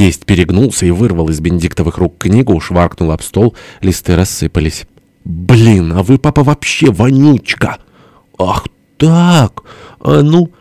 Тесть перегнулся и вырвал из бенедиктовых рук книгу, шваркнул об стол, листы рассыпались. «Блин, а вы, папа, вообще вонючка!» «Ах так! А ну,